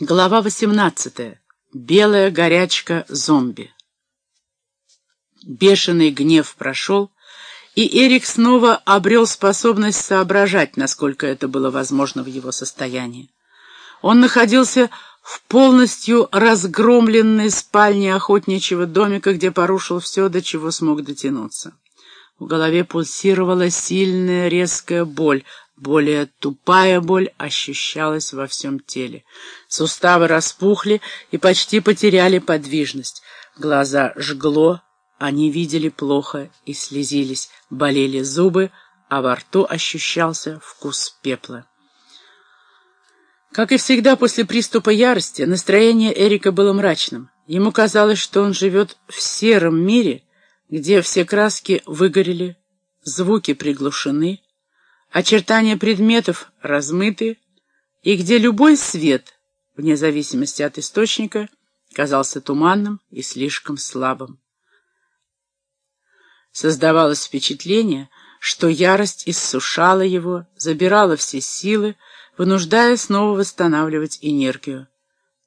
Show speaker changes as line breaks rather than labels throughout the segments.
Глава 18. Белая горячка зомби. Бешеный гнев прошел, и Эрик снова обрел способность соображать, насколько это было возможно в его состоянии. Он находился в полностью разгромленной спальне охотничьего домика, где порушил все, до чего смог дотянуться. В голове пульсировала сильная резкая боль, более тупая боль ощущалась во всем теле. Суставы распухли и почти потеряли подвижность. Глаза жгло, они видели плохо и слезились, болели зубы, а во рту ощущался вкус пепла. Как и всегда после приступа ярости, настроение Эрика было мрачным. Ему казалось, что он живет в сером мире, где все краски выгорели, звуки приглушены, очертания предметов размыты, и где любой свет, вне зависимости от источника, казался туманным и слишком слабым. Создавалось впечатление, что ярость иссушала его, забирала все силы, вынуждая снова восстанавливать энергию.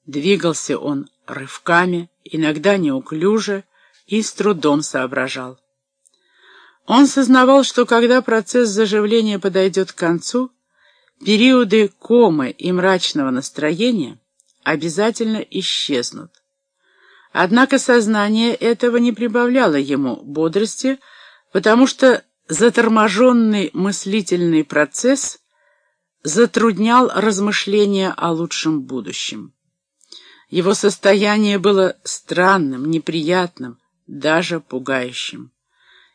Двигался он рывками, иногда неуклюже, и с трудом соображал. Он сознавал, что когда процесс заживления подойдет к концу, периоды комы и мрачного настроения обязательно исчезнут. Однако сознание этого не прибавляло ему бодрости, потому что заторможенный мыслительный процесс затруднял размышления о лучшем будущем. Его состояние было странным, неприятным, даже пугающим.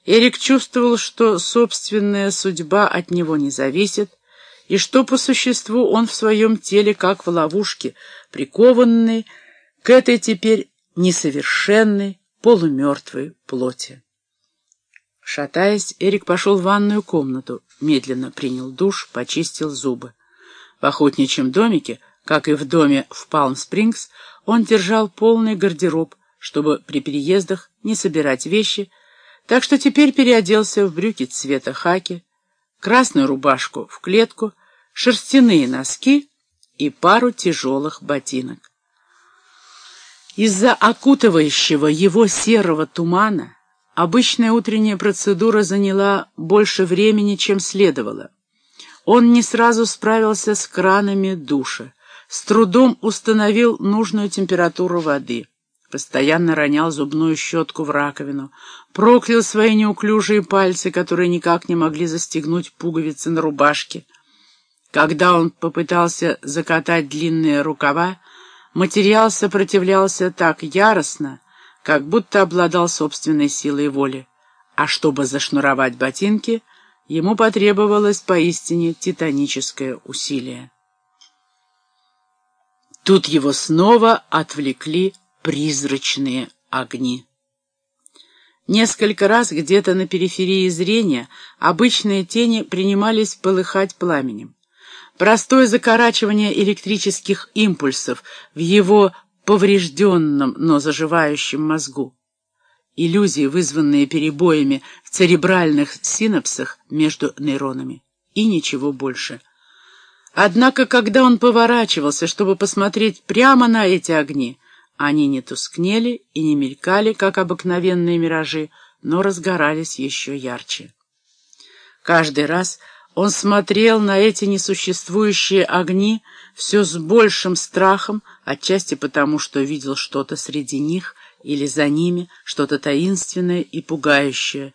Эрик чувствовал, что собственная судьба от него не зависит, и что по существу он в своем теле, как в ловушке, прикованный к этой теперь несовершенной, полумертвой плоти. Шатаясь, Эрик пошел в ванную комнату, медленно принял душ, почистил зубы. В охотничьем домике, как и в доме в Палм-Спрингс, он держал полный гардероб, чтобы при переездах не собирать вещи, так что теперь переоделся в брюки цвета хаки, красную рубашку в клетку, шерстяные носки и пару тяжелых ботинок. Из-за окутывающего его серого тумана обычная утренняя процедура заняла больше времени, чем следовало. Он не сразу справился с кранами душа, с трудом установил нужную температуру воды — постоянно ронял зубную щетку в раковину, проклял свои неуклюжие пальцы, которые никак не могли застегнуть пуговицы на рубашке. Когда он попытался закатать длинные рукава, материал сопротивлялся так яростно, как будто обладал собственной силой воли, а чтобы зашнуровать ботинки, ему потребовалось поистине титаническое усилие. Тут его снова отвлекли призрачные огни. Несколько раз где-то на периферии зрения обычные тени принимались полыхать пламенем. Простое закорачивание электрических импульсов в его поврежденном, но заживающем мозгу. Иллюзии, вызванные перебоями в церебральных синапсах между нейронами. И ничего больше. Однако, когда он поворачивался, чтобы посмотреть прямо на эти огни, они не тускнели и не мелькали, как обыкновенные миражи, но разгорались еще ярче. Каждый раз он смотрел на эти несуществующие огни все с большим страхом, отчасти потому, что видел что-то среди них или за ними, что-то таинственное и пугающее,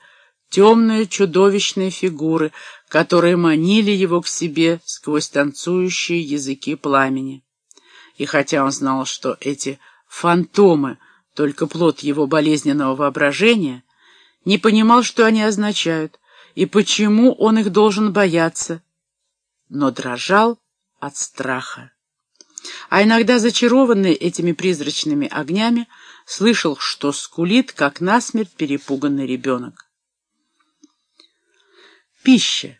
темные чудовищные фигуры, которые манили его к себе сквозь танцующие языки пламени. И хотя он знал, что эти фантомы, только плод его болезненного воображения, не понимал, что они означают и почему он их должен бояться, но дрожал от страха. А иногда, зачарованный этими призрачными огнями, слышал, что скулит, как насмерть перепуганный ребенок. Пища.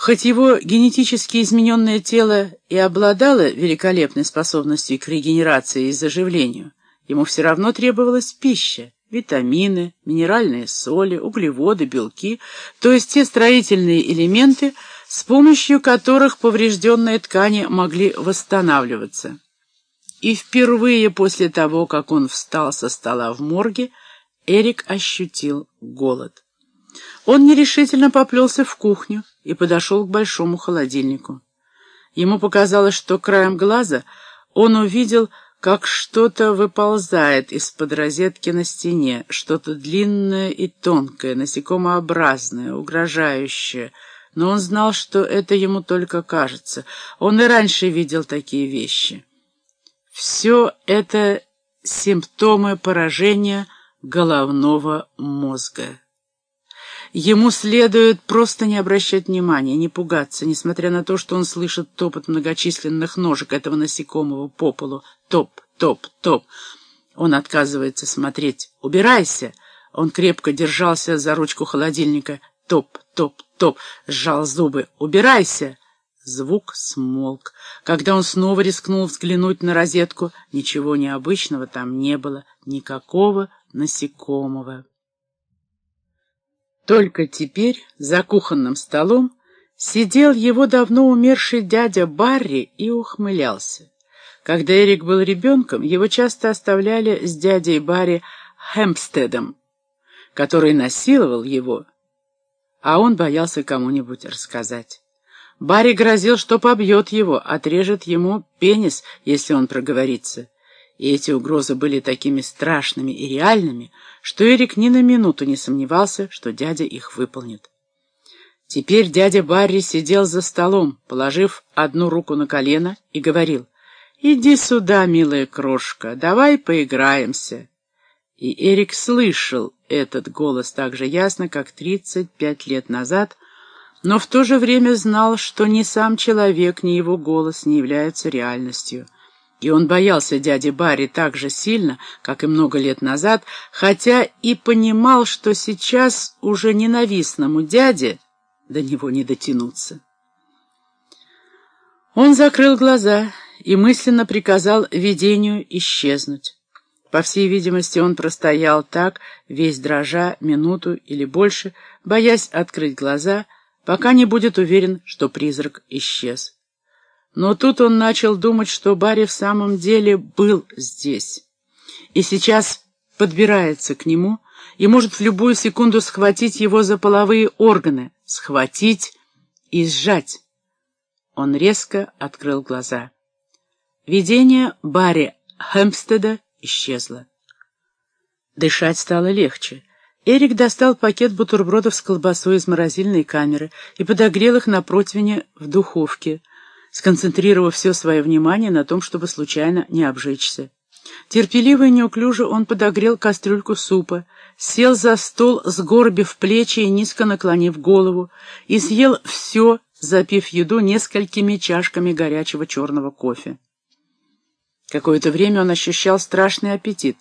Хоть его генетически измененное тело и обладало великолепной способностью к регенерации и заживлению, ему все равно требовалась пища, витамины, минеральные соли, углеводы, белки, то есть те строительные элементы, с помощью которых поврежденные ткани могли восстанавливаться. и впервые после того, как он встал со стола в морге, Эрик ощутил голод. Он нерешительно поплелся в кухню и подошел к большому холодильнику. Ему показалось, что краем глаза он увидел, как что-то выползает из-под розетки на стене, что-то длинное и тонкое, насекомообразное, угрожающее. Но он знал, что это ему только кажется. Он и раньше видел такие вещи. Все это симптомы поражения головного мозга. Ему следует просто не обращать внимания, не пугаться, несмотря на то, что он слышит топот многочисленных ножек этого насекомого по полу. Топ, топ, топ. Он отказывается смотреть. «Убирайся!» Он крепко держался за ручку холодильника. Топ, топ, топ. Сжал зубы. «Убирайся!» Звук смолк. Когда он снова рискнул взглянуть на розетку, ничего необычного там не было, никакого насекомого. Только теперь за кухонным столом сидел его давно умерший дядя Барри и ухмылялся. Когда Эрик был ребенком, его часто оставляли с дядей Барри Хэмпстедом, который насиловал его, а он боялся кому-нибудь рассказать. Барри грозил, что побьет его, отрежет ему пенис, если он проговорится. И эти угрозы были такими страшными и реальными, что Эрик ни на минуту не сомневался, что дядя их выполнит. Теперь дядя Барри сидел за столом, положив одну руку на колено, и говорил, «Иди сюда, милая крошка, давай поиграемся». И Эрик слышал этот голос так же ясно, как тридцать пять лет назад, но в то же время знал, что ни сам человек, ни его голос не являются реальностью. И он боялся дяди Барри так же сильно, как и много лет назад, хотя и понимал, что сейчас уже ненавистному дяде до него не дотянуться. Он закрыл глаза и мысленно приказал видению исчезнуть. По всей видимости, он простоял так, весь дрожа, минуту или больше, боясь открыть глаза, пока не будет уверен, что призрак исчез. Но тут он начал думать, что Барри в самом деле был здесь. И сейчас подбирается к нему и может в любую секунду схватить его за половые органы, схватить и сжать. Он резко открыл глаза. Видение Барри Хэмпстеда исчезло. Дышать стало легче. Эрик достал пакет бутербродов с колбасой из морозильной камеры и подогрел их на противне в духовке, сконцентрировав все свое внимание на том, чтобы случайно не обжечься. Терпеливо и неуклюже он подогрел кастрюльку супа, сел за стол, сгорбив плечи и низко наклонив голову, и съел все, запив еду несколькими чашками горячего черного кофе. Какое-то время он ощущал страшный аппетит,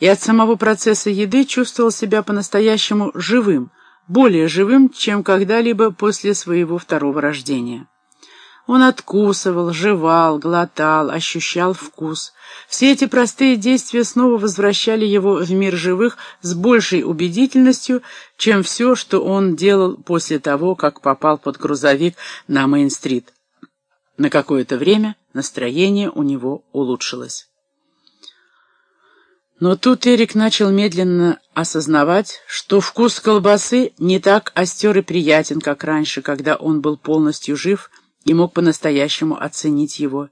и от самого процесса еды чувствовал себя по-настоящему живым, более живым, чем когда-либо после своего второго рождения. Он откусывал, жевал, глотал, ощущал вкус. Все эти простые действия снова возвращали его в мир живых с большей убедительностью, чем все, что он делал после того, как попал под грузовик на Мейн-стрит. На какое-то время настроение у него улучшилось. Но тут Эрик начал медленно осознавать, что вкус колбасы не так остер и приятен, как раньше, когда он был полностью жив и мог по-настоящему оценить его.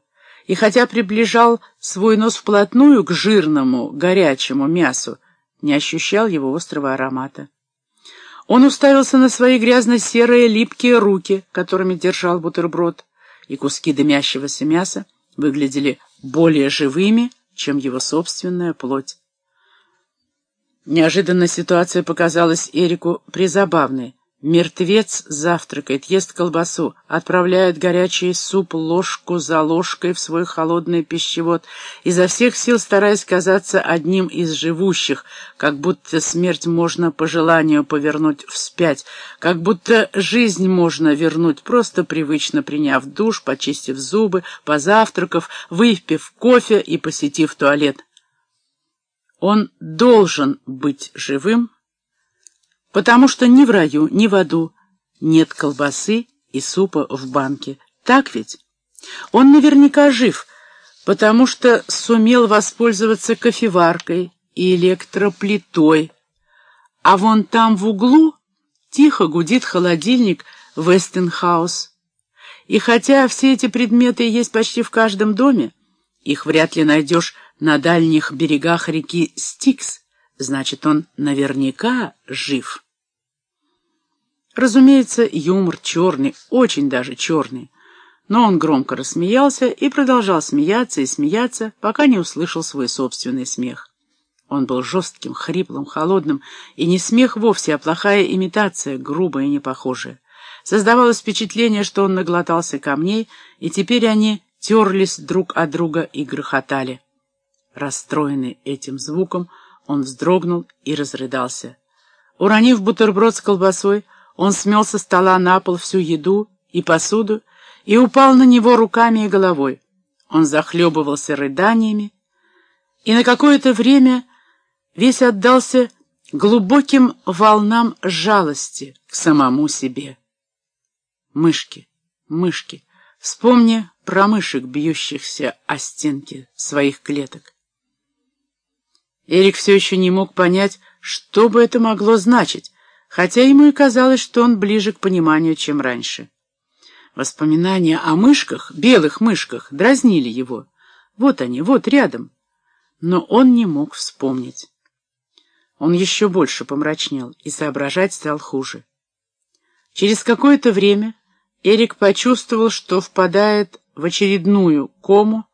И хотя приближал свой нос вплотную к жирному, горячему мясу, не ощущал его острого аромата. Он уставился на свои грязно-серые липкие руки, которыми держал бутерброд, и куски дымящегося мяса выглядели более живыми, чем его собственная плоть. Неожиданно ситуация показалась Эрику призабавной. Мертвец завтракает, ест колбасу, отправляет горячий суп ложку за ложкой в свой холодный пищевод, изо всех сил стараясь казаться одним из живущих, как будто смерть можно по желанию повернуть вспять, как будто жизнь можно вернуть, просто привычно приняв душ, почистив зубы, позавтракав, выпив кофе и посетив туалет. Он должен быть живым, потому что ни в раю, ни в аду нет колбасы и супа в банке. Так ведь? Он наверняка жив, потому что сумел воспользоваться кофеваркой и электроплитой, а вон там в углу тихо гудит холодильник Вестенхаус. И хотя все эти предметы есть почти в каждом доме, их вряд ли найдешь на дальних берегах реки Стикс, значит, он наверняка жив. Разумеется, юмор черный, очень даже черный, но он громко рассмеялся и продолжал смеяться и смеяться, пока не услышал свой собственный смех. Он был жестким, хриплым, холодным, и не смех вовсе, а плохая имитация, грубая и непохожая. Создавалось впечатление, что он наглотался камней, и теперь они терлись друг от друга и грохотали. Расстроенный этим звуком, он вздрогнул и разрыдался. Уронив бутерброд с колбасой, он смел со стола на пол всю еду и посуду и упал на него руками и головой. Он захлебывался рыданиями, и на какое-то время весь отдался глубоким волнам жалости к самому себе. Мышки, мышки, вспомни про мышек, бьющихся о стенки своих клеток. Эрик все еще не мог понять, что бы это могло значить, хотя ему и казалось, что он ближе к пониманию, чем раньше. Воспоминания о мышках, белых мышках, дразнили его. Вот они, вот рядом. Но он не мог вспомнить. Он еще больше помрачнел, и соображать стал хуже. Через какое-то время Эрик почувствовал, что впадает в очередную кому,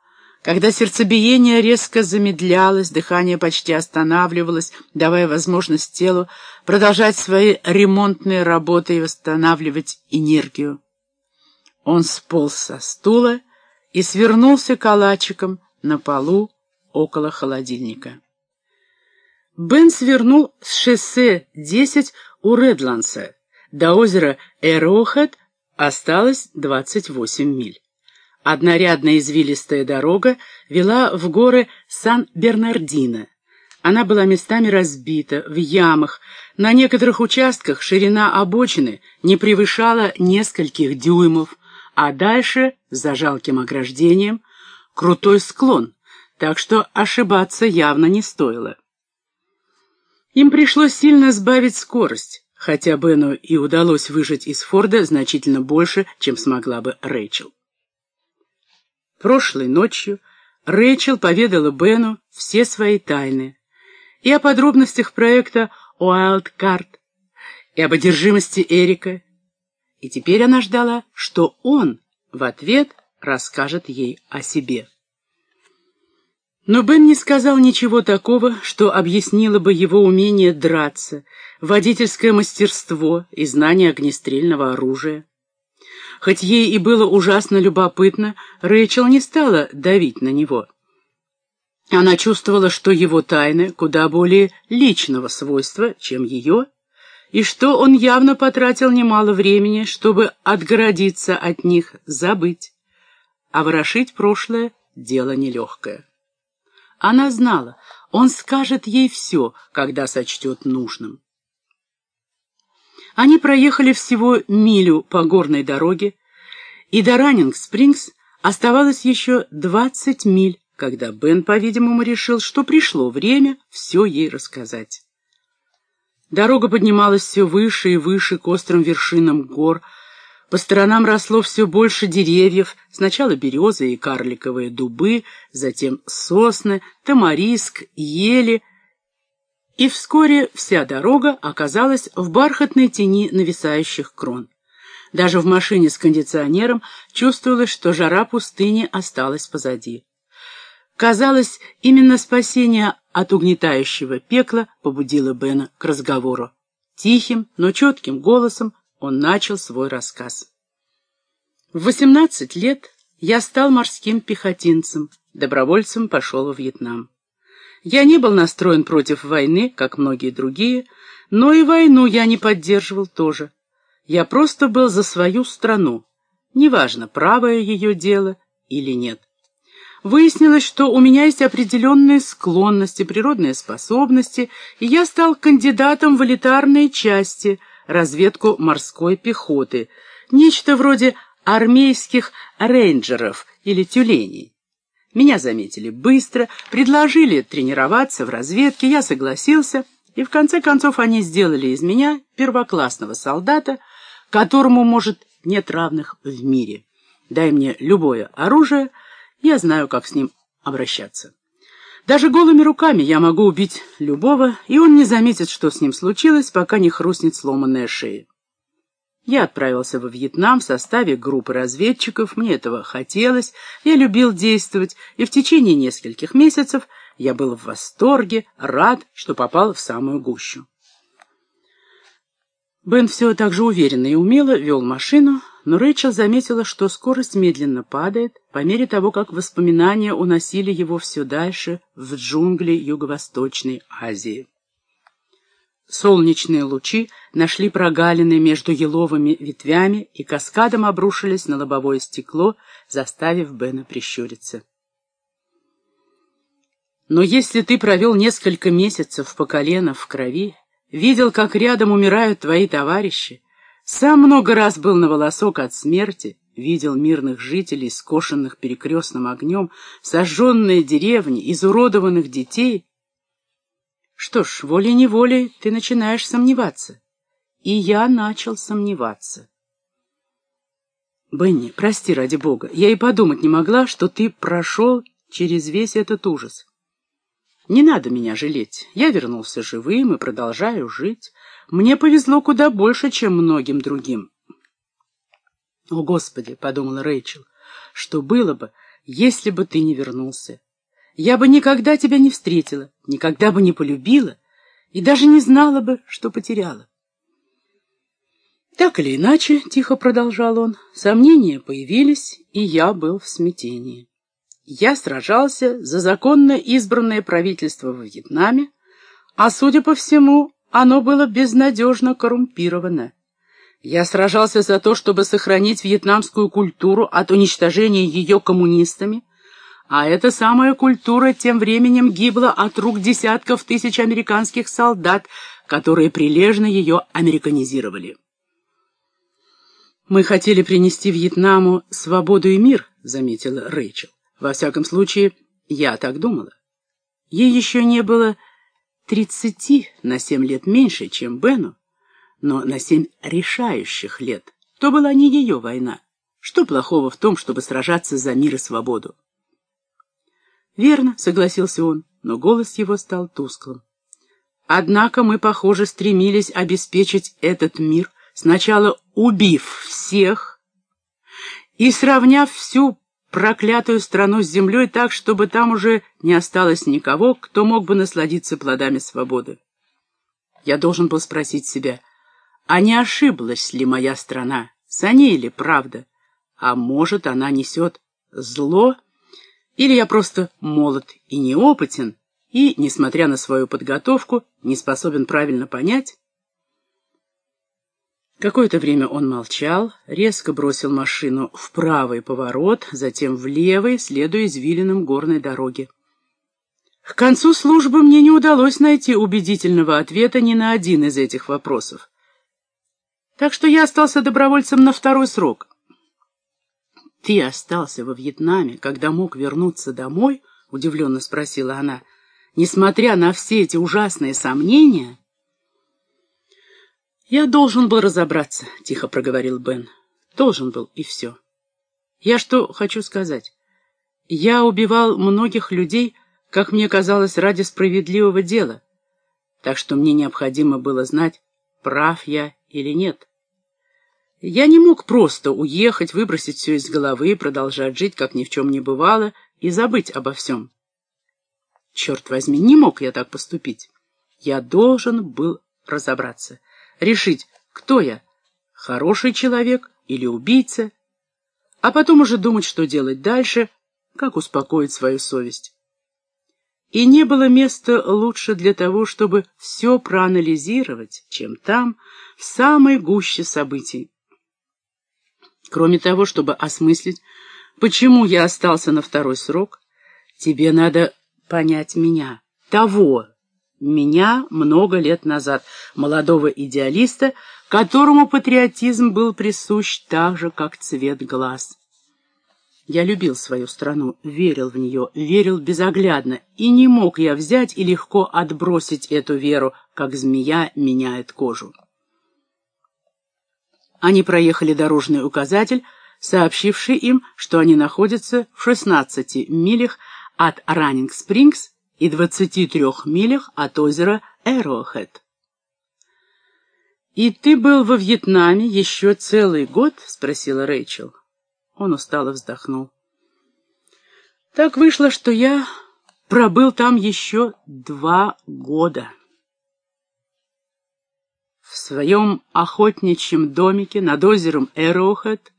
когда сердцебиение резко замедлялось, дыхание почти останавливалось, давая возможность телу продолжать свои ремонтные работы и восстанавливать энергию. Он сполз со стула и свернулся калачиком на полу около холодильника. Бен свернул с шоссе 10 у Редланса. До озера Эроухед осталось 28 миль. Однорядная извилистая дорога вела в горы Сан-Бернардино. Она была местами разбита, в ямах. На некоторых участках ширина обочины не превышала нескольких дюймов, а дальше, за жалким ограждением, крутой склон, так что ошибаться явно не стоило. Им пришлось сильно сбавить скорость, хотя Бену и удалось выжать из Форда значительно больше, чем смогла бы Рэйчел. Прошлой ночью Рэйчел поведала Бену все свои тайны и о подробностях проекта Wildcard, и об одержимости Эрика, и теперь она ждала, что он в ответ расскажет ей о себе. Но Бен не сказал ничего такого, что объяснило бы его умение драться, водительское мастерство и знание огнестрельного оружия. Хоть ей и было ужасно любопытно, Рэйчел не стала давить на него. Она чувствовала, что его тайны куда более личного свойства, чем ее, и что он явно потратил немало времени, чтобы отгородиться от них, забыть. А ворошить прошлое — дело нелегкое. Она знала, он скажет ей все, когда сочтет нужным. Они проехали всего милю по горной дороге, и до Раннинг-Спрингс оставалось еще двадцать миль, когда Бен, по-видимому, решил, что пришло время все ей рассказать. Дорога поднималась все выше и выше к острым вершинам гор, по сторонам росло все больше деревьев, сначала березы и карликовые дубы, затем сосны, тамариск, ели — и вскоре вся дорога оказалась в бархатной тени нависающих крон. Даже в машине с кондиционером чувствовалось, что жара пустыни осталась позади. Казалось, именно спасение от угнетающего пекла побудило Бена к разговору. Тихим, но четким голосом он начал свой рассказ. В восемнадцать лет я стал морским пехотинцем, добровольцем пошел во Вьетнам. Я не был настроен против войны, как многие другие, но и войну я не поддерживал тоже. Я просто был за свою страну, неважно, правое ее дело или нет. Выяснилось, что у меня есть определенные склонности, природные способности, и я стал кандидатом в элитарные части, разведку морской пехоты, нечто вроде армейских рейнджеров или тюленей. Меня заметили быстро, предложили тренироваться в разведке, я согласился, и в конце концов они сделали из меня первоклассного солдата, которому, может, нет равных в мире. Дай мне любое оружие, я знаю, как с ним обращаться. Даже голыми руками я могу убить любого, и он не заметит, что с ним случилось, пока не хрустнет сломанная шея. Я отправился во Вьетнам в составе группы разведчиков, мне этого хотелось, я любил действовать, и в течение нескольких месяцев я был в восторге, рад, что попал в самую гущу. Бен все так же уверенно и умело вел машину, но Рэйчел заметила, что скорость медленно падает по мере того, как воспоминания уносили его все дальше в джунгли Юго-Восточной Азии. Солнечные лучи нашли прогалины между еловыми ветвями и каскадом обрушились на лобовое стекло, заставив Бена прищуриться. Но если ты провел несколько месяцев по колено в крови, видел, как рядом умирают твои товарищи, сам много раз был на волосок от смерти, видел мирных жителей, скошенных перекрестным огнем, сожженные деревни, изуродованных детей. Что ж, волей-неволей ты начинаешь сомневаться. И я начал сомневаться. Бенни, прости ради бога, я и подумать не могла, что ты прошел через весь этот ужас. Не надо меня жалеть. Я вернулся живым и продолжаю жить. Мне повезло куда больше, чем многим другим. «О, Господи!» — подумала Рэйчел. «Что было бы, если бы ты не вернулся? Я бы никогда тебя не встретила, никогда бы не полюбила и даже не знала бы, что потеряла». Так или иначе, — тихо продолжал он, — сомнения появились, и я был в смятении. Я сражался за законно избранное правительство во Вьетнаме, а, судя по всему, оно было безнадежно коррумпировано. Я сражался за то, чтобы сохранить вьетнамскую культуру от уничтожения ее коммунистами, а эта самая культура тем временем гибла от рук десятков тысяч американских солдат, которые прилежно ее американизировали. «Мы хотели принести Вьетнаму свободу и мир», — заметила Рэйчел. «Во всяком случае, я так думала. Ей еще не было тридцати на семь лет меньше, чем Бену, но на семь решающих лет. То была не ее война. Что плохого в том, чтобы сражаться за мир и свободу? «Верно», — согласился он, но голос его стал тусклым. «Однако мы, похоже, стремились обеспечить этот мир, сначала убив всех и сравняв всю проклятую страну с землей так, чтобы там уже не осталось никого, кто мог бы насладиться плодами свободы. Я должен был спросить себя, а не ошиблась ли моя страна, с ней ли правда? А может, она несет зло? Или я просто молод и неопытен, и, несмотря на свою подготовку, не способен правильно понять, Какое-то время он молчал, резко бросил машину в правый поворот, затем в левый, следуя извилинам горной дороги. К концу службы мне не удалось найти убедительного ответа ни на один из этих вопросов. Так что я остался добровольцем на второй срок. «Ты остался во Вьетнаме, когда мог вернуться домой?» — удивленно спросила она. «Несмотря на все эти ужасные сомнения...» «Я должен был разобраться», — тихо проговорил Бен. «Должен был, и все. Я что хочу сказать? Я убивал многих людей, как мне казалось, ради справедливого дела, так что мне необходимо было знать, прав я или нет. Я не мог просто уехать, выбросить все из головы, продолжать жить, как ни в чем не бывало, и забыть обо всем. Черт возьми, не мог я так поступить. Я должен был разобраться решить, кто я, хороший человек или убийца, а потом уже думать, что делать дальше, как успокоить свою совесть. И не было места лучше для того, чтобы все проанализировать, чем там, в самой гуще событий. Кроме того, чтобы осмыслить, почему я остался на второй срок, тебе надо понять меня, того, меня много лет назад, молодого идеалиста, которому патриотизм был присущ так же, как цвет глаз. Я любил свою страну, верил в нее, верил безоглядно, и не мог я взять и легко отбросить эту веру, как змея меняет кожу. Они проехали дорожный указатель, сообщивший им, что они находятся в 16 милях от Раннинг-Спрингс и 23 милях от озера Эрохэд. «И ты был во Вьетнаме еще целый год?» — спросила Рэйчел. Он устало вздохнул. «Так вышло, что я пробыл там еще два года». В своем охотничьем домике над озером Эрохэд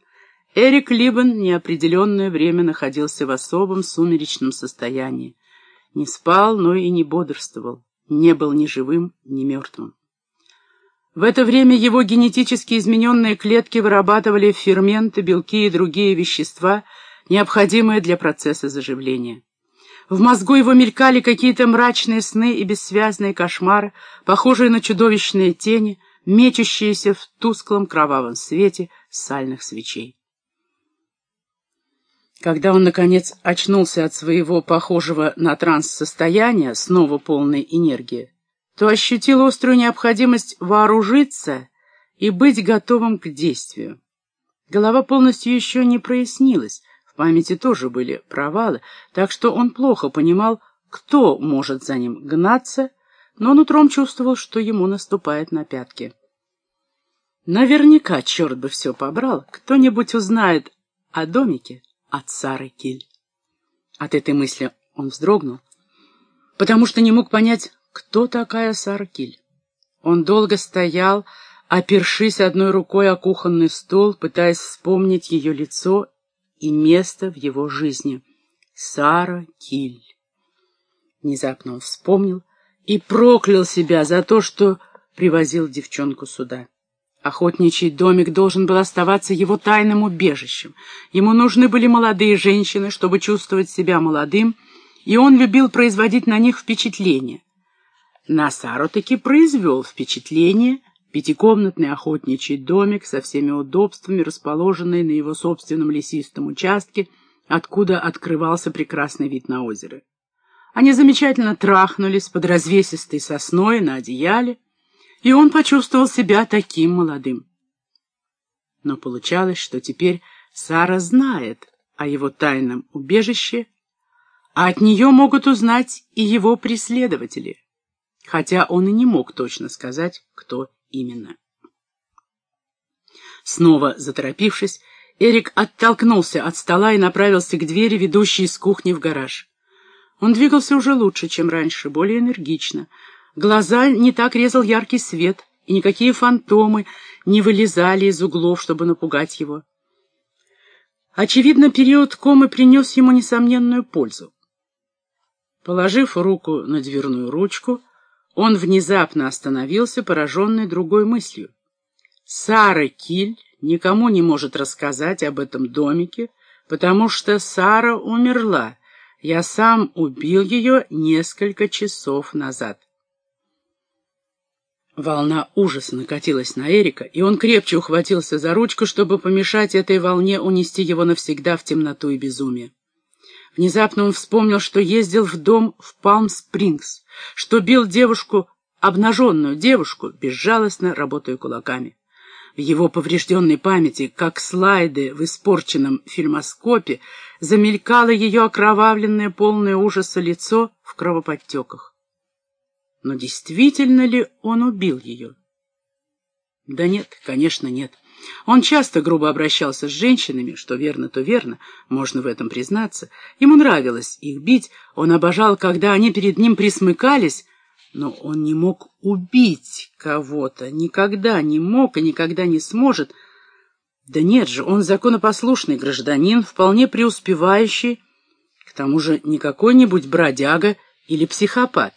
Эрик Либан неопределенное время находился в особом сумеречном состоянии. Не спал, но и не бодрствовал, не был ни живым, ни мертвым. В это время его генетически измененные клетки вырабатывали ферменты, белки и другие вещества, необходимые для процесса заживления. В мозгу его мелькали какие-то мрачные сны и бессвязные кошмары, похожие на чудовищные тени, мечущиеся в тусклом кровавом свете сальных свечей. Когда он, наконец, очнулся от своего похожего на транс состояния, снова полной энергии, то ощутил острую необходимость вооружиться и быть готовым к действию. Голова полностью еще не прояснилась, памяти тоже были провалы, так что он плохо понимал, кто может за ним гнаться, но нутром чувствовал, что ему наступает на пятки. Наверняка, черт бы все побрал, кто-нибудь узнает о домике, от Сары Киль. От этой мысли он вздрогнул, потому что не мог понять, кто такая Сара Киль. Он долго стоял, опершись одной рукой о кухонный стол, пытаясь вспомнить ее лицо и место в его жизни. Сара Киль. Внезапно он вспомнил и проклял себя за то, что привозил девчонку сюда. Охотничий домик должен был оставаться его тайным убежищем. Ему нужны были молодые женщины, чтобы чувствовать себя молодым, и он любил производить на них впечатление. На Сару таки произвел впечатление пятикомнатный охотничий домик со всеми удобствами, расположенный на его собственном лесистом участке, откуда открывался прекрасный вид на озеро. Они замечательно трахнулись под развесистой сосной на одеяле, и он почувствовал себя таким молодым. Но получалось, что теперь Сара знает о его тайном убежище, а от нее могут узнать и его преследователи, хотя он и не мог точно сказать, кто именно. Снова заторопившись, Эрик оттолкнулся от стола и направился к двери, ведущей из кухни в гараж. Он двигался уже лучше, чем раньше, более энергично, Глаза не так резал яркий свет, и никакие фантомы не вылезали из углов, чтобы напугать его. Очевидно, период комы принес ему несомненную пользу. Положив руку на дверную ручку, он внезапно остановился, пораженный другой мыслью. Сара Киль никому не может рассказать об этом домике, потому что Сара умерла. Я сам убил ее несколько часов назад. Волна ужаса накатилась на Эрика, и он крепче ухватился за ручку, чтобы помешать этой волне унести его навсегда в темноту и безумие. Внезапно он вспомнил, что ездил в дом в Палм-Спрингс, что бил девушку, обнаженную девушку, безжалостно работая кулаками. В его поврежденной памяти, как слайды в испорченном фильмоскопе, замелькало ее окровавленное, полное ужаса лицо в кровоподтеках. Но действительно ли он убил ее? Да нет, конечно, нет. Он часто грубо обращался с женщинами, что верно, то верно, можно в этом признаться. Ему нравилось их бить, он обожал, когда они перед ним присмыкались, но он не мог убить кого-то, никогда не мог и никогда не сможет. Да нет же, он законопослушный гражданин, вполне преуспевающий, к тому же не какой-нибудь бродяга или психопат.